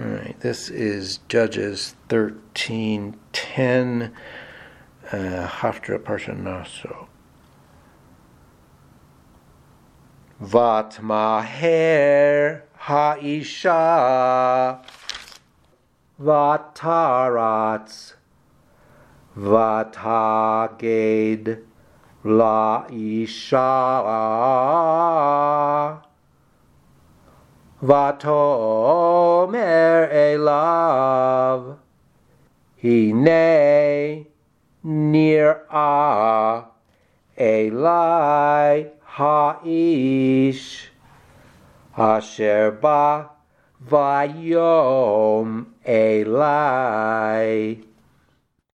All right, this is Judges 13:10, uh, Haftarah Parsha Naso. Vatmaher ha'isha vataratz vataged la'isha Vatomer elav. Hine nir'a Elai ha'ish. Asher ba vayom Elai